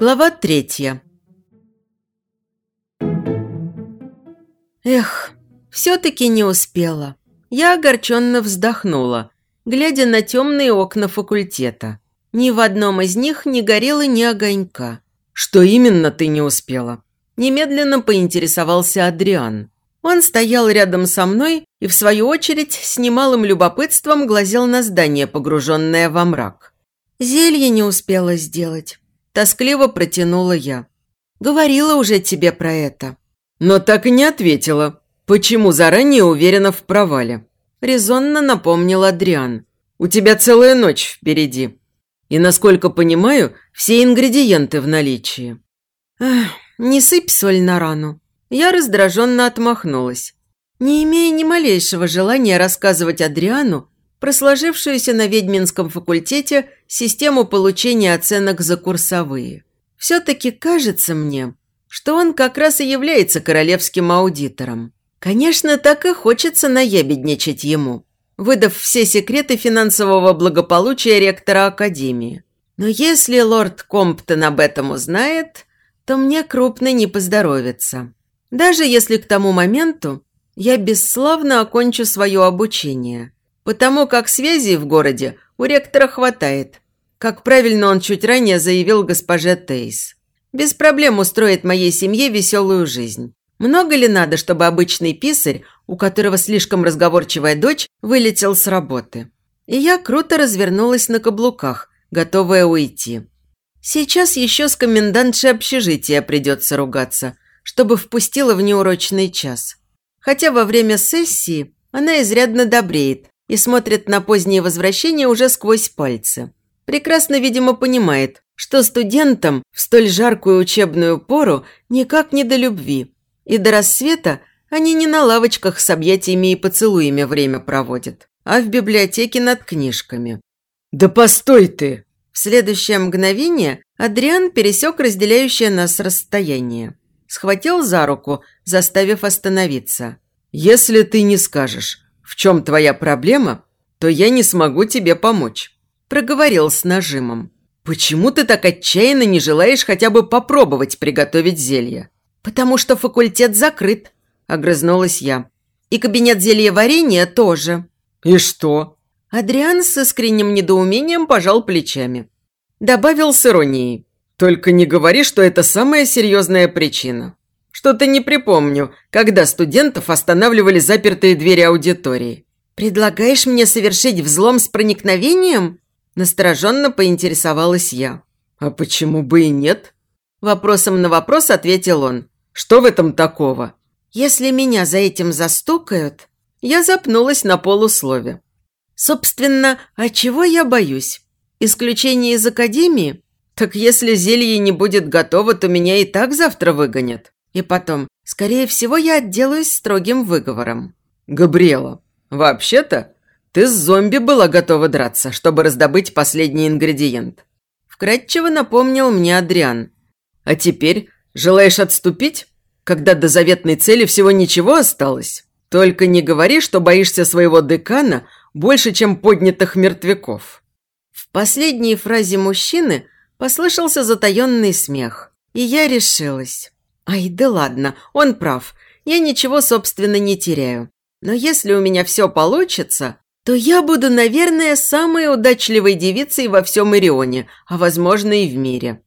Глава третья. Эх, все-таки не успела. Я огорченно вздохнула, глядя на темные окна факультета. Ни в одном из них не горело ни огонька. «Что именно ты не успела?» Немедленно поинтересовался Адриан. Он стоял рядом со мной и, в свою очередь, с немалым любопытством глазел на здание, погруженное во мрак. «Зелье не успела сделать», – тоскливо протянула я. «Говорила уже тебе про это». «Но так и не ответила. Почему заранее уверена в провале?» – резонно напомнил Адриан. «У тебя целая ночь впереди. И, насколько понимаю, все ингредиенты в наличии». «Эх, не сыпь соль на рану», я раздраженно отмахнулась, не имея ни малейшего желания рассказывать Адриану про сложившуюся на ведьминском факультете систему получения оценок за курсовые. Все-таки кажется мне, что он как раз и является королевским аудитором. Конечно, так и хочется наебедничать ему, выдав все секреты финансового благополучия ректора Академии. Но если лорд Комптон об этом узнает, то мне крупно не поздоровится. Даже если к тому моменту я бесславно окончу свое обучение, потому как связей в городе у ректора хватает, как правильно он чуть ранее заявил госпоже Тейс. Без проблем устроит моей семье веселую жизнь. Много ли надо, чтобы обычный писарь, у которого слишком разговорчивая дочь, вылетел с работы? И я круто развернулась на каблуках, готовая уйти. Сейчас еще с комендантшей общежития придется ругаться, чтобы впустила в неурочный час. Хотя во время сессии она изрядно добреет и смотрит на позднее возвращение уже сквозь пальцы. Прекрасно, видимо, понимает, что студентам в столь жаркую учебную пору никак не до любви. И до рассвета они не на лавочках с объятиями и поцелуями время проводят, а в библиотеке над книжками. «Да постой ты!» В следующее мгновение Адриан пересек разделяющее нас расстояние схватил за руку, заставив остановиться. «Если ты не скажешь, в чем твоя проблема, то я не смогу тебе помочь», – проговорил с нажимом. «Почему ты так отчаянно не желаешь хотя бы попробовать приготовить зелье?» «Потому что факультет закрыт», – огрызнулась я. «И кабинет зельеварения тоже». «И что?» Адриан с искренним недоумением пожал плечами. Добавил с иронией. Только не говори, что это самая серьезная причина. Что-то не припомню, когда студентов останавливали запертые двери аудитории. «Предлагаешь мне совершить взлом с проникновением?» Настороженно поинтересовалась я. «А почему бы и нет?» Вопросом на вопрос ответил он. «Что в этом такого?» «Если меня за этим застукают...» Я запнулась на полуслове. «Собственно, а чего я боюсь? Исключение из академии? Так если зелье не будет готово, то меня и так завтра выгонят. И потом, скорее всего, я отделаюсь строгим выговором. Габриэла, вообще-то, ты с зомби была готова драться, чтобы раздобыть последний ингредиент. Вкратчиво напомнил мне Адриан. А теперь желаешь отступить, когда до заветной цели всего ничего осталось? Только не говори, что боишься своего декана больше, чем поднятых мертвяков. В последней фразе мужчины – Послышался затаенный смех, и я решилась. Ай, да ладно, он прав. Я ничего, собственно, не теряю. Но если у меня все получится, то я буду, наверное, самой удачливой девицей во всем Ирионе, а, возможно, и в мире.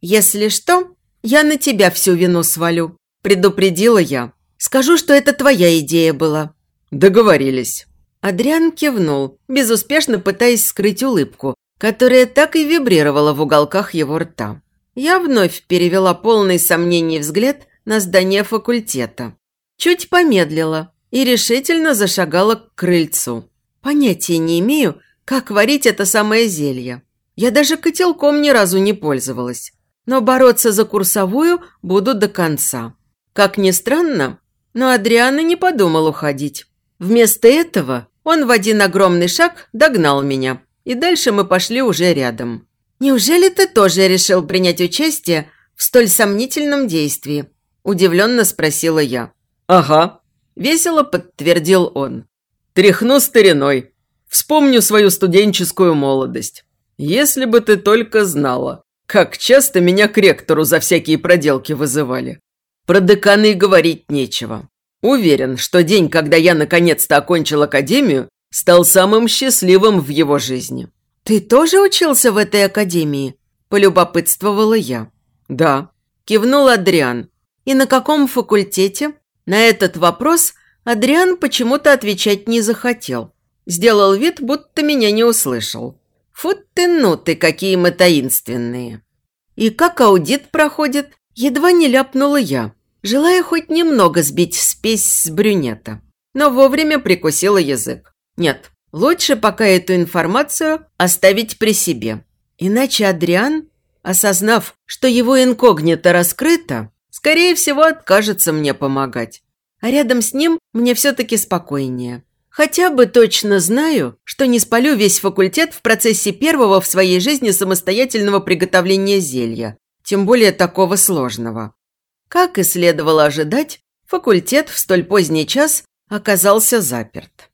Если что, я на тебя всю вину свалю, предупредила я. Скажу, что это твоя идея была. Договорились. Адриан кивнул, безуспешно пытаясь скрыть улыбку, которая так и вибрировала в уголках его рта. Я вновь перевела полный сомнений взгляд на здание факультета. Чуть помедлила и решительно зашагала к крыльцу. Понятия не имею, как варить это самое зелье. Я даже котелком ни разу не пользовалась. Но бороться за курсовую буду до конца. Как ни странно, но Адриана не подумал уходить. Вместо этого он в один огромный шаг догнал меня и дальше мы пошли уже рядом. «Неужели ты тоже решил принять участие в столь сомнительном действии?» – удивленно спросила я. «Ага», – весело подтвердил он. «Тряхну стариной. Вспомню свою студенческую молодость. Если бы ты только знала, Как часто меня к ректору за всякие проделки вызывали. Про декана и говорить нечего. Уверен, что день, когда я наконец-то окончил академию, стал самым счастливым в его жизни. «Ты тоже учился в этой академии?» – полюбопытствовала я. «Да», – кивнул Адриан. «И на каком факультете?» На этот вопрос Адриан почему-то отвечать не захотел. Сделал вид, будто меня не услышал. Фу ты, ну ты, какие мы таинственные. И как аудит проходит, едва не ляпнула я, желая хоть немного сбить спесь с брюнета. Но вовремя прикусила язык. Нет, лучше пока эту информацию оставить при себе. Иначе Адриан, осознав, что его инкогнито раскрыто, скорее всего, откажется мне помогать. А рядом с ним мне все-таки спокойнее. Хотя бы точно знаю, что не спалю весь факультет в процессе первого в своей жизни самостоятельного приготовления зелья, тем более такого сложного. Как и следовало ожидать, факультет в столь поздний час оказался заперт.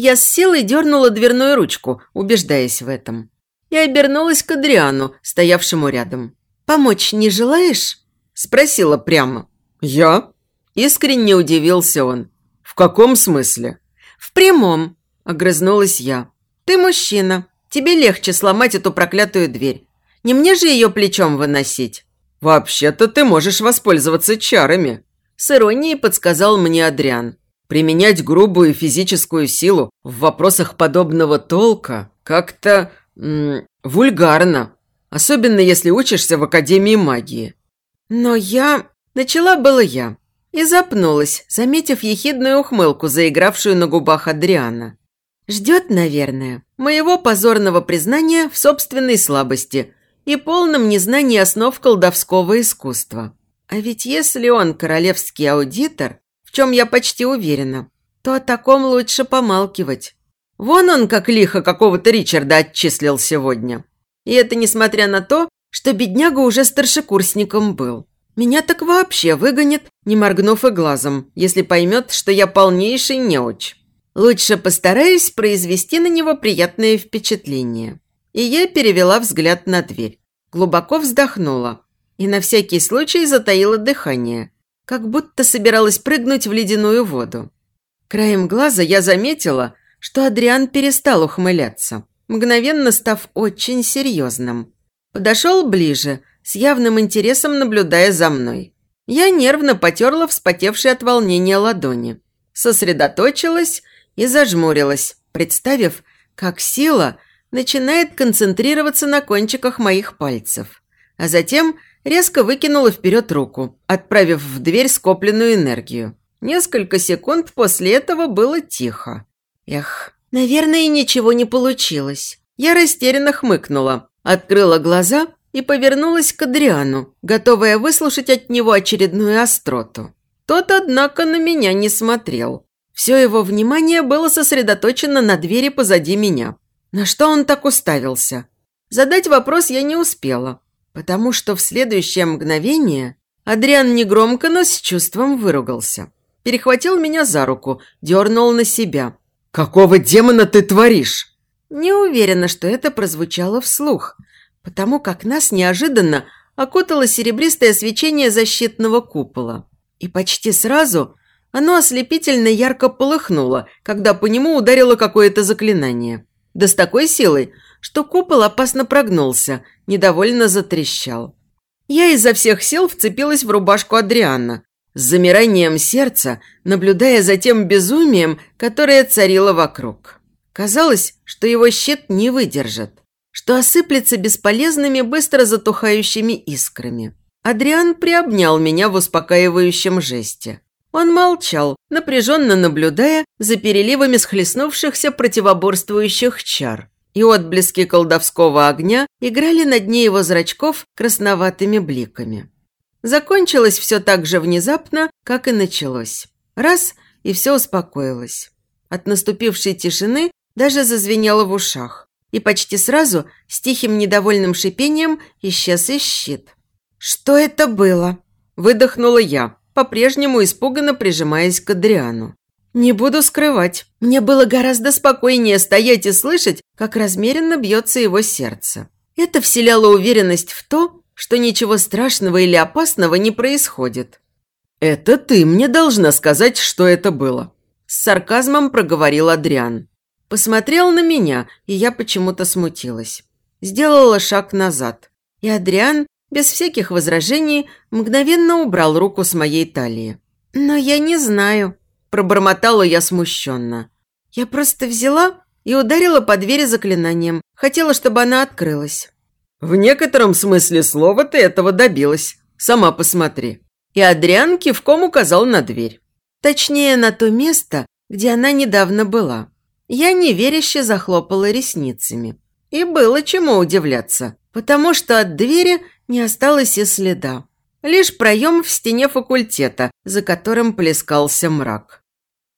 Я с силой дернула дверную ручку, убеждаясь в этом. И обернулась к Адриану, стоявшему рядом. «Помочь не желаешь?» – спросила прямо. «Я?» – искренне удивился он. «В каком смысле?» «В прямом», – огрызнулась я. «Ты мужчина. Тебе легче сломать эту проклятую дверь. Не мне же ее плечом выносить». «Вообще-то ты можешь воспользоваться чарами», – с иронией подсказал мне Адриан. «Применять грубую физическую силу в вопросах подобного толка как-то вульгарно, особенно если учишься в Академии магии». «Но я...» – начала было я, и запнулась, заметив ехидную ухмылку, заигравшую на губах Адриана. Ждет, наверное, моего позорного признания в собственной слабости и полном незнании основ колдовского искусства. А ведь если он королевский аудитор, в чем я почти уверена, то о таком лучше помалкивать. Вон он как лихо какого-то Ричарда отчислил сегодня. И это несмотря на то, что бедняга уже старшекурсником был. Меня так вообще выгонит, не моргнув и глазом, если поймет, что я полнейший неуч. Лучше постараюсь произвести на него приятное впечатление. И я перевела взгляд на дверь. Глубоко вздохнула. И на всякий случай затаила дыхание, как будто собиралась прыгнуть в ледяную воду. Краем глаза я заметила, что Адриан перестал ухмыляться, мгновенно став очень серьезным. Подошел ближе, с явным интересом наблюдая за мной. Я нервно потерла вспотевшие от волнения ладони, сосредоточилась и зажмурилась, представив, как сила начинает концентрироваться на кончиках моих пальцев, а затем резко выкинула вперед руку, отправив в дверь скопленную энергию. Несколько секунд после этого было тихо. Эх, наверное, ничего не получилось. Я растерянно хмыкнула, открыла глаза и повернулась к Адриану, готовая выслушать от него очередную остроту. Тот, однако, на меня не смотрел. Все его внимание было сосредоточено на двери позади меня. На что он так уставился? Задать вопрос я не успела, потому что в следующее мгновение Адриан негромко, но с чувством выругался. Перехватил меня за руку, дернул на себя. «Какого демона ты творишь?» Не уверена, что это прозвучало вслух – потому как нас неожиданно окутало серебристое свечение защитного купола. И почти сразу оно ослепительно ярко полыхнуло, когда по нему ударило какое-то заклинание. Да с такой силой, что купол опасно прогнулся, недовольно затрещал. Я изо всех сил вцепилась в рубашку Адриана, с замиранием сердца, наблюдая за тем безумием, которое царило вокруг. Казалось, что его щит не выдержит что осыплется бесполезными, быстро затухающими искрами. Адриан приобнял меня в успокаивающем жесте. Он молчал, напряженно наблюдая за переливами схлестнувшихся противоборствующих чар. И отблески колдовского огня играли на дне его зрачков красноватыми бликами. Закончилось все так же внезапно, как и началось. Раз – и все успокоилось. От наступившей тишины даже зазвенело в ушах и почти сразу с тихим недовольным шипением исчез и щит. «Что это было?» – выдохнула я, по-прежнему испуганно прижимаясь к Адриану. Не буду скрывать, мне было гораздо спокойнее стоять и слышать, как размеренно бьется его сердце. Это вселяло уверенность в то, что ничего страшного или опасного не происходит. «Это ты мне должна сказать, что это было», – с сарказмом проговорил Адриан. Посмотрел на меня, и я почему-то смутилась. Сделала шаг назад, и Адриан, без всяких возражений, мгновенно убрал руку с моей талии. «Но я не знаю», – пробормотала я смущенно. «Я просто взяла и ударила по двери заклинанием. Хотела, чтобы она открылась». «В некотором смысле слова ты этого добилась. Сама посмотри». И Адриан кивком указал на дверь. Точнее, на то место, где она недавно была. Я неверяще захлопала ресницами. И было чему удивляться, потому что от двери не осталось и следа. Лишь проем в стене факультета, за которым плескался мрак.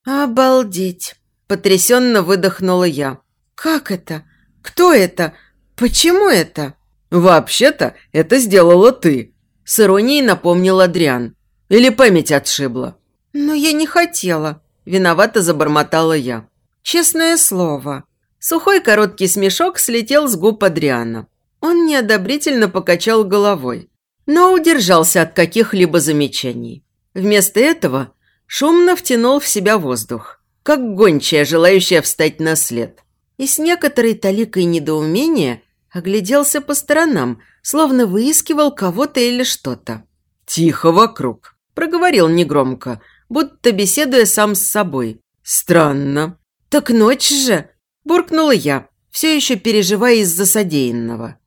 «Обалдеть!» – потрясенно выдохнула я. «Как это? Кто это? Почему это?» «Вообще-то это сделала ты», – с иронией напомнил Адриан. «Или память отшибла?» «Но я не хотела», – виновато забормотала я. Честное слово. Сухой короткий смешок слетел с губ Адриана. Он неодобрительно покачал головой, но удержался от каких-либо замечаний. Вместо этого шумно втянул в себя воздух, как гончая, желающая встать на след. И с некоторой таликой недоумения огляделся по сторонам, словно выискивал кого-то или что-то. «Тихо вокруг», – проговорил негромко, будто беседуя сам с собой. «Странно». «Так ночь же!» – буркнула я, все еще переживая из-за содеянного.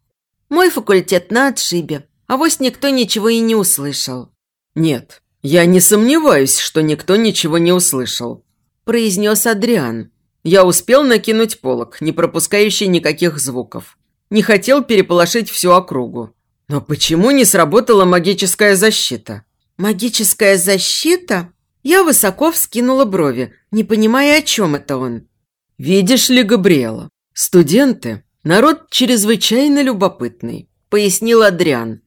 «Мой факультет на отшибе, а вось никто ничего и не услышал». «Нет, я не сомневаюсь, что никто ничего не услышал», – произнес Адриан. «Я успел накинуть полок, не пропускающий никаких звуков. Не хотел переполошить всю округу. Но почему не сработала магическая защита?» «Магическая защита?» Я высоко вскинула брови, не понимая, о чем это он. «Видишь ли, Габриэла, студенты – народ чрезвычайно любопытный», – пояснил Адриан.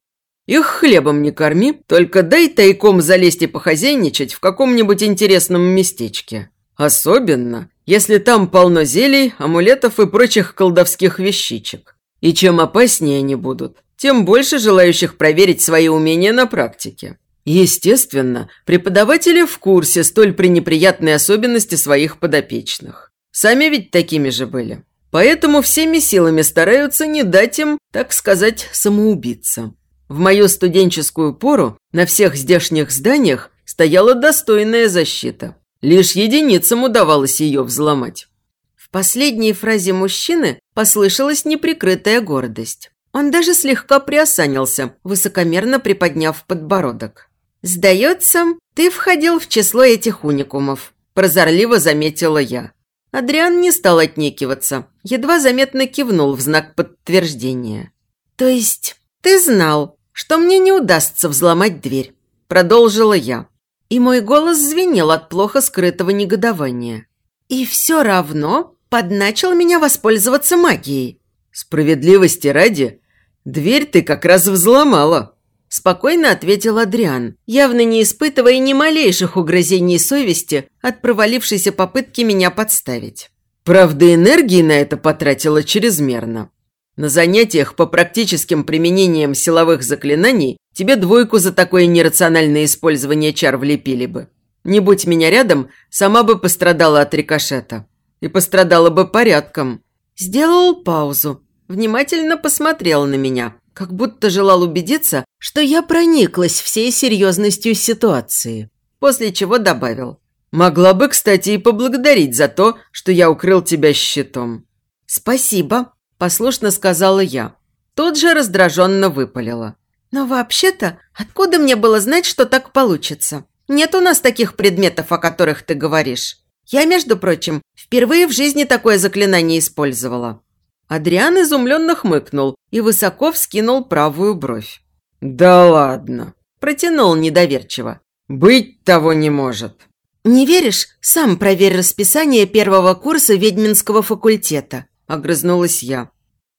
«Их хлебом не корми, только дай тайком залезть и похозяйничать в каком-нибудь интересном местечке. Особенно, если там полно зелий, амулетов и прочих колдовских вещичек. И чем опаснее они будут, тем больше желающих проверить свои умения на практике. Естественно, преподаватели в курсе столь пренеприятной особенности своих подопечных. Сами ведь такими же были. Поэтому всеми силами стараются не дать им, так сказать, самоубиться. В мою студенческую пору на всех здешних зданиях стояла достойная защита. Лишь единицам удавалось ее взломать. В последней фразе мужчины послышалась неприкрытая гордость. Он даже слегка приосанился, высокомерно приподняв подбородок. «Сдается, ты входил в число этих уникумов», – прозорливо заметила я. Адриан не стал отнекиваться, едва заметно кивнул в знак подтверждения. «То есть ты знал, что мне не удастся взломать дверь?» – продолжила я. И мой голос звенел от плохо скрытого негодования. «И все равно подначил меня воспользоваться магией». «Справедливости ради, дверь ты как раз взломала», – спокойно ответил Адриан, явно не испытывая ни малейших угрызений совести от провалившейся попытки меня подставить. Правда, энергии на это потратила чрезмерно. На занятиях по практическим применениям силовых заклинаний тебе двойку за такое нерациональное использование чар влепили бы. Не будь меня рядом, сама бы пострадала от рикошета. И пострадала бы порядком. Сделал паузу, внимательно посмотрел на меня – как будто желал убедиться, что я прониклась всей серьезностью ситуации. После чего добавил. «Могла бы, кстати, и поблагодарить за то, что я укрыл тебя щитом». «Спасибо», – послушно сказала я. Тут же раздраженно выпалила. «Но вообще-то, откуда мне было знать, что так получится? Нет у нас таких предметов, о которых ты говоришь. Я, между прочим, впервые в жизни такое заклинание использовала». Адриан изумленно хмыкнул и высоко вскинул правую бровь. «Да ладно!» – протянул недоверчиво. «Быть того не может!» «Не веришь? Сам проверь расписание первого курса ведьминского факультета», – огрызнулась я.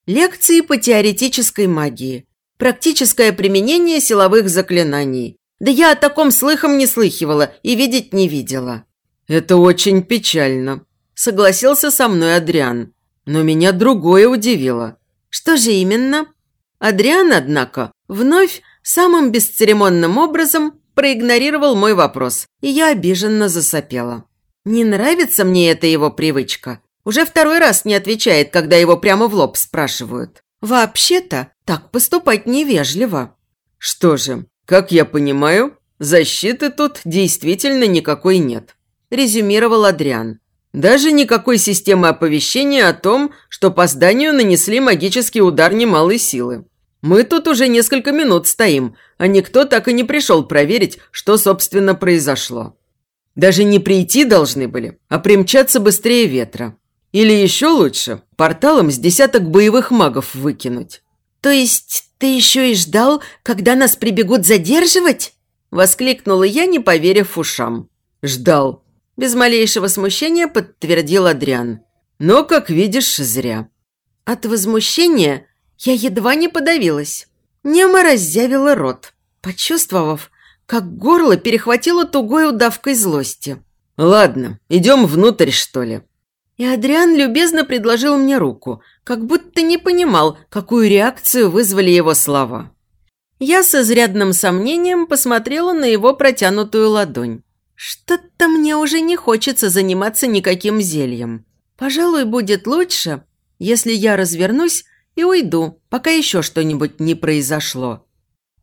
«Лекции по теоретической магии. Практическое применение силовых заклинаний. Да я о таком слыхом не слыхивала и видеть не видела». «Это очень печально», – согласился со мной Адриан. Но меня другое удивило. Что же именно? Адриан, однако, Вновь самым бесцеремонным образом проигнорировал мой вопрос, и я обиженно засопела. Не нравится мне эта его привычка. Уже второй раз не отвечает, когда его прямо в лоб спрашивают. Вообще-то так поступать невежливо. Что же, как я понимаю, защиты тут действительно никакой нет, резюмировал Адриан. Даже никакой системы оповещения о том, что по зданию нанесли магический удар немалой силы. Мы тут уже несколько минут стоим, а никто так и не пришел проверить, что, собственно, произошло. Даже не прийти должны были, а примчаться быстрее ветра. Или еще лучше, порталом с десяток боевых магов выкинуть. «То есть ты еще и ждал, когда нас прибегут задерживать?» Воскликнула я, не поверив ушам. «Ждал». Без малейшего смущения подтвердил Адриан. «Но, как видишь, зря». От возмущения я едва не подавилась. Нема разъявила рот, почувствовав, как горло перехватило тугой удавкой злости. «Ладно, идем внутрь, что ли?» И Адриан любезно предложил мне руку, как будто не понимал, какую реакцию вызвали его слова. Я с изрядным сомнением посмотрела на его протянутую ладонь. Что-то мне уже не хочется заниматься никаким зельем. Пожалуй, будет лучше, если я развернусь и уйду, пока еще что-нибудь не произошло.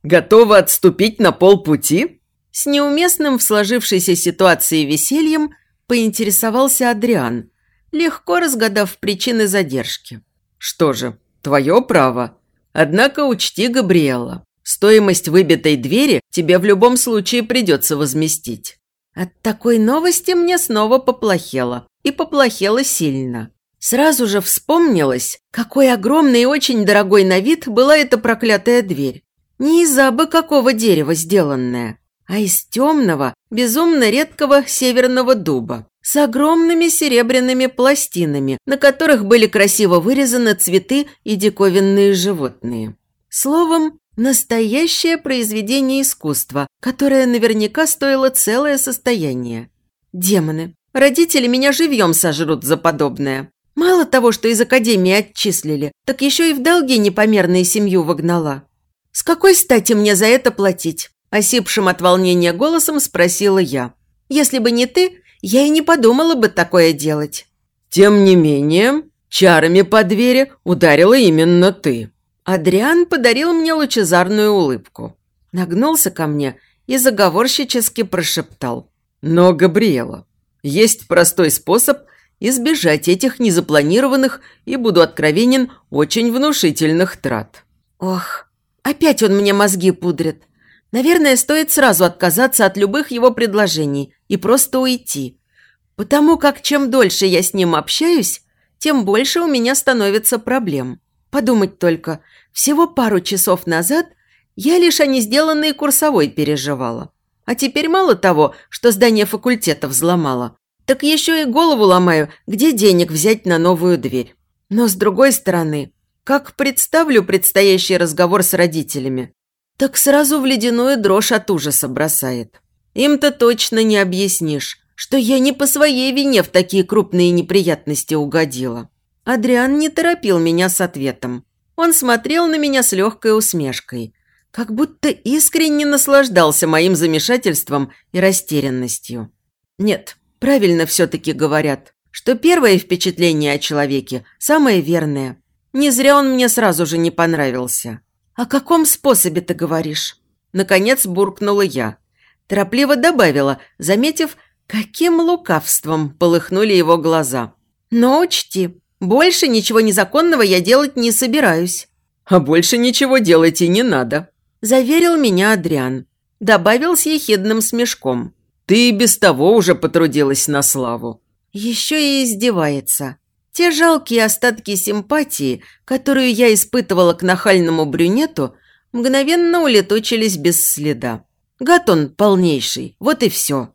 Готова отступить на полпути?» С неуместным в сложившейся ситуации весельем поинтересовался Адриан, легко разгадав причины задержки. «Что же, твое право. Однако учти, Габриэла, стоимость выбитой двери тебе в любом случае придется возместить». От такой новости мне снова поплохело. И поплохело сильно. Сразу же вспомнилось, какой огромный и очень дорогой на вид была эта проклятая дверь. Не из абы какого дерева сделанная, а из темного, безумно редкого северного дуба с огромными серебряными пластинами, на которых были красиво вырезаны цветы и диковинные животные. Словом, настоящее произведение искусства, которое наверняка стоило целое состояние. Демоны, родители меня живьем сожрут за подобное. Мало того, что из академии отчислили, так еще и в долги непомерные семью вогнала. С какой стати мне за это платить? Осипшим от волнения голосом спросила я. Если бы не ты, я и не подумала бы такое делать. Тем не менее, чарами по двери ударила именно ты. Адриан подарил мне лучезарную улыбку. Нагнулся ко мне и заговорщически прошептал. Но, Габриэла, есть простой способ – избежать этих незапланированных и, буду откровенен, очень внушительных трат. Ох, опять он мне мозги пудрит. Наверное, стоит сразу отказаться от любых его предложений и просто уйти. Потому как чем дольше я с ним общаюсь, тем больше у меня становится проблем. Подумать только, всего пару часов назад я лишь о несделанной курсовой переживала. А теперь мало того, что здание факультета взломало, так еще и голову ломаю, где денег взять на новую дверь. Но с другой стороны, как представлю предстоящий разговор с родителями, так сразу в ледяную дрожь от ужаса бросает. Им-то точно не объяснишь, что я не по своей вине в такие крупные неприятности угодила. Адриан не торопил меня с ответом. Он смотрел на меня с легкой усмешкой, как будто искренне наслаждался моим замешательством и растерянностью. Нет, Правильно все-таки говорят, что первое впечатление о человеке самое верное. Не зря он мне сразу же не понравился. «О каком способе ты говоришь?» Наконец буркнула я. Торопливо добавила, заметив, каким лукавством полыхнули его глаза. «Но учти, больше ничего незаконного я делать не собираюсь». «А больше ничего делать и не надо», – заверил меня Адриан. Добавил с ехидным смешком. Ты и без того уже потрудилась на славу». Еще и издевается. Те жалкие остатки симпатии, которую я испытывала к нахальному брюнету, мгновенно улетучились без следа. Гад он полнейший, вот и все.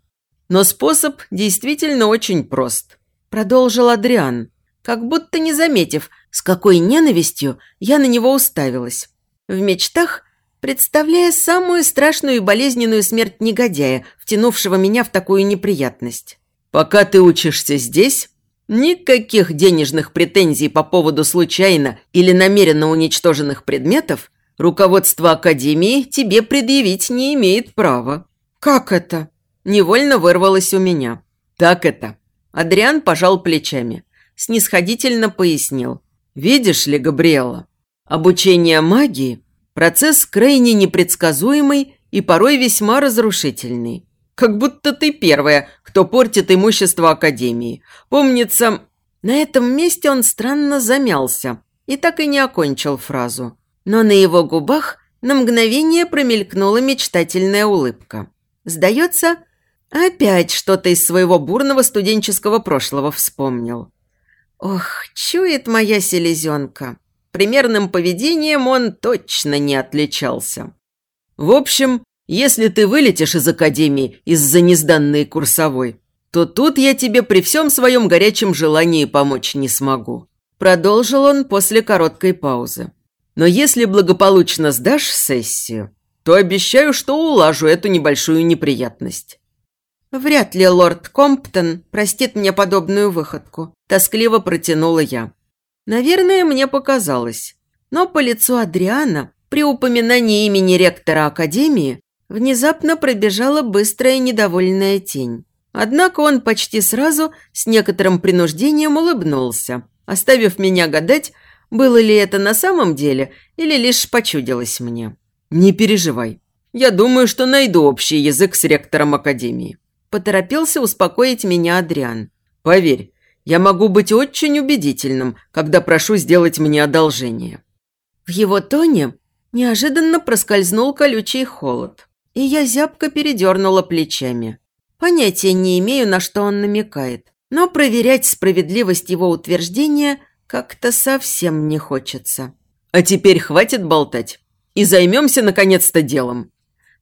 Но способ действительно очень прост. Продолжил Адриан, как будто не заметив, с какой ненавистью я на него уставилась. В мечтах представляя самую страшную и болезненную смерть негодяя, втянувшего меня в такую неприятность. «Пока ты учишься здесь, никаких денежных претензий по поводу случайно или намеренно уничтоженных предметов руководство Академии тебе предъявить не имеет права». «Как это?» Невольно вырвалось у меня. «Так это». Адриан пожал плечами. Снисходительно пояснил. «Видишь ли, Габриэла, обучение магии – процесс крайне непредсказуемый и порой весьма разрушительный. Как будто ты первая, кто портит имущество Академии. Помнится, на этом месте он странно замялся и так и не окончил фразу. Но на его губах на мгновение промелькнула мечтательная улыбка. Сдается, опять что-то из своего бурного студенческого прошлого вспомнил. Ох, чует моя селезенка. Примерным поведением он точно не отличался. В общем, если ты вылетишь из академии из-за незданной курсовой, то тут я тебе при всем своем горячем желании помочь не смогу». Продолжил он после короткой паузы. «Но если благополучно сдашь сессию, то обещаю, что улажу эту небольшую неприятность». «Вряд ли лорд Комптон простит мне подобную выходку», – тоскливо протянула я. Наверное, мне показалось. Но по лицу Адриана при упоминании имени ректора Академии внезапно пробежала быстрая недовольная тень. Однако он почти сразу с некоторым принуждением улыбнулся, оставив меня гадать, было ли это на самом деле или лишь почудилось мне. «Не переживай. Я думаю, что найду общий язык с ректором Академии», – поторопился успокоить меня Адриан. «Поверь, я могу быть очень убедительным, когда прошу сделать мне одолжение». В его тоне неожиданно проскользнул колючий холод и я зябко передернула плечами. Понятия не имею, на что он намекает, но проверять справедливость его утверждения как-то совсем не хочется. «А теперь хватит болтать и займемся, наконец-то, делом»,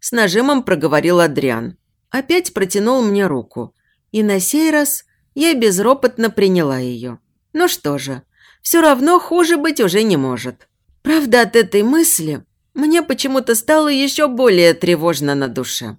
с нажимом проговорил Адриан. Опять протянул мне руку, и на сей раз я безропотно приняла ее. Ну что же, все равно хуже быть уже не может. Правда, от этой мысли мне почему-то стало еще более тревожно на душе.